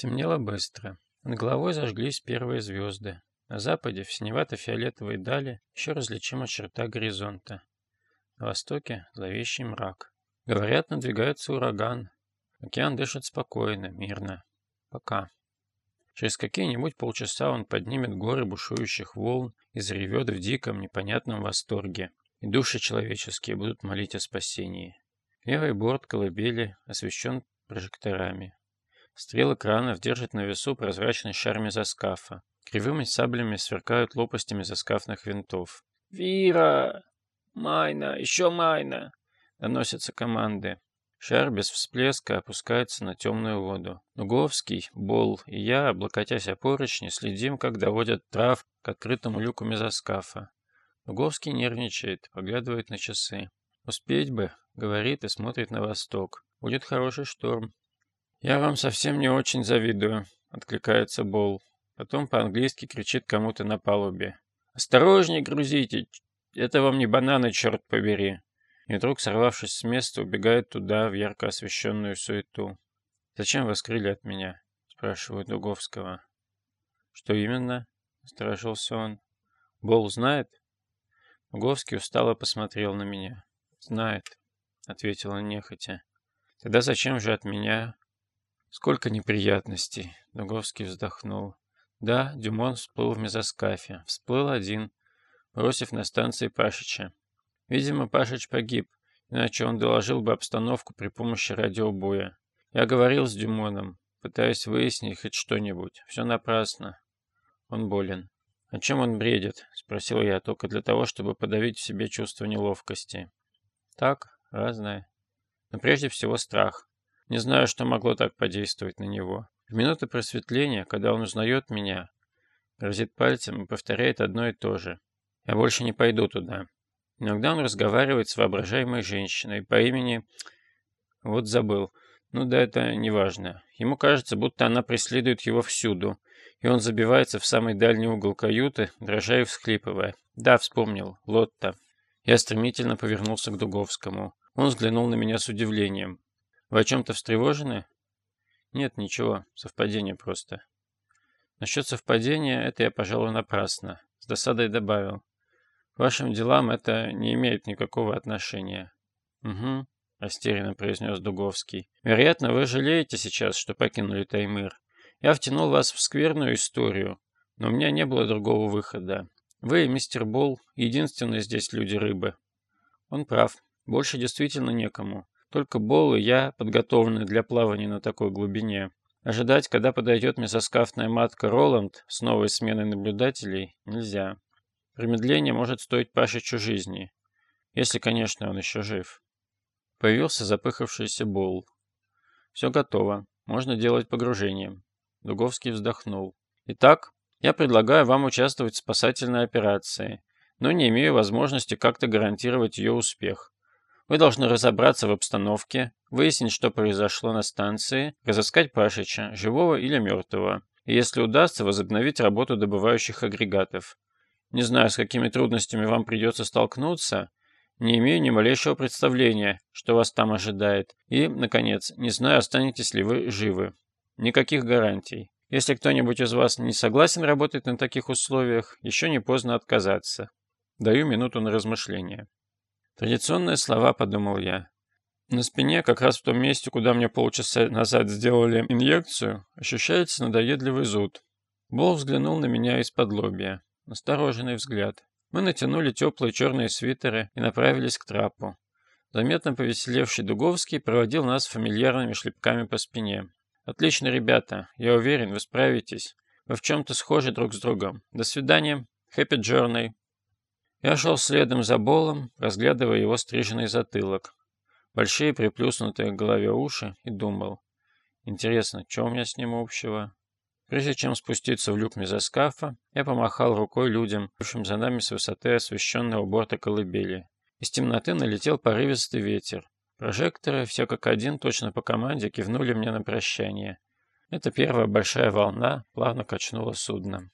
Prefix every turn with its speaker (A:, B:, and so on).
A: Стемнело быстро. Над головой зажглись первые звезды. На западе, в синевато-фиолетовой дали, еще различима черта горизонта. На востоке зловещий мрак. Говорят, надвигается ураган. Океан дышит спокойно, мирно. Пока. Через какие-нибудь полчаса он поднимет горы бушующих волн и заревет в диком, непонятном восторге. И души человеческие будут молить о спасении. Левый борт колыбели освещен прожекторами. Стрелы кранов держат на весу прозрачный шар мезоскафа. Кривыми саблями сверкают лопастями заскафных винтов.
B: «Вира! Майна! Еще Майна!»
A: Доносятся команды. Шар без всплеска опускается на темную воду. Нуговский, Бол и я, облокотясь о поручни, следим, как доводят трав к открытому люку мезоскафа. Нуговский нервничает, поглядывает на часы. «Успеть бы», — говорит и смотрит на восток. «Будет хороший шторм. «Я вам совсем не очень завидую», — откликается Бол. Потом по-английски кричит кому-то на палубе. «Осторожней грузите! Это вам не бананы, черт побери!» И вдруг, сорвавшись с места, убегает туда, в ярко освещенную суету. «Зачем вы скрыли от меня?» — спрашиваю Дуговского. «Что именно?» — насторожился он. «Бол знает?» Дуговский устало посмотрел на меня. «Знает», — ответил он нехотя. «Тогда зачем же от меня Сколько неприятностей. Дуговский вздохнул. Да, Дюмон всплыл в мезоскафе. Всплыл один, бросив на станции Пашича. Видимо, Пашич погиб, иначе он доложил бы обстановку при помощи радиобоя. Я говорил с Дюмоном, пытаясь выяснить хоть что-нибудь. Все напрасно. Он болен. «О чем он бредит?» — спросил я только для того, чтобы подавить в себе чувство неловкости. «Так, разное. Но прежде всего страх. Не знаю, что могло так подействовать на него. В минуты просветления, когда он узнает меня, грозит пальцем и повторяет одно и то же. Я больше не пойду туда. Иногда он разговаривает с воображаемой женщиной по имени... Вот забыл. Ну да, это не важно. Ему кажется, будто она преследует его всюду, и он забивается в самый дальний угол каюты, дрожа и всхлипывая. Да, вспомнил. Лотта. Я стремительно повернулся к Дуговскому. Он взглянул на меня с удивлением. Вы о чем-то встревожены? Нет, ничего, совпадение просто. Насчет совпадения это я, пожалуй, напрасно. С досадой добавил. К вашим делам это не имеет никакого отношения. Угу, растерянно произнес Дуговский. Вероятно, вы жалеете сейчас, что покинули Таймыр. Я втянул вас в скверную историю, но у меня не было другого выхода. Вы, мистер Болл, единственные здесь люди-рыбы. Он прав. Больше действительно некому. Только Бол и я подготовлены для плавания на такой глубине. Ожидать, когда подойдет месоскафная матка Роланд с новой сменой наблюдателей, нельзя. Промедление может стоить Пашичу жизни. Если, конечно, он еще жив. Появился запыхавшийся Бол. Все готово. Можно делать погружение. Дуговский вздохнул. Итак, я предлагаю вам участвовать в спасательной операции, но не имею возможности как-то гарантировать ее успех. Вы должны разобраться в обстановке, выяснить, что произошло на станции, разыскать Пашича, живого или мертвого, и если удастся, возобновить работу добывающих агрегатов. Не знаю, с какими трудностями вам придется столкнуться, не имею ни малейшего представления, что вас там ожидает, и, наконец, не знаю, останетесь ли вы живы. Никаких гарантий. Если кто-нибудь из вас не согласен работать на таких условиях, еще не поздно отказаться. Даю минуту на размышление. Традиционные слова, подумал я. На спине, как раз в том месте, куда мне полчаса назад сделали инъекцию, ощущается надоедливый зуд. Бол взглянул на меня из-под лобья. Настороженный взгляд. Мы натянули теплые черные свитеры и направились к трапу. Заметно повеселевший Дуговский проводил нас фамильярными шлепками по спине. «Отлично, ребята. Я уверен, вы справитесь. Вы в чем-то схожи друг с другом. До свидания. Happy journey. Я шел следом за Болом, разглядывая его стриженный затылок, большие приплюснутые к голове уши, и думал, интересно, что у меня с ним общего? Прежде чем спуститься в люк мезоскафа, я помахал рукой людям, идущим за нами с высоты освещенного борта колыбели. Из темноты налетел порывистый ветер. Прожекторы, все как один, точно по команде, кивнули мне на прощание. Эта первая большая волна плавно качнула судно.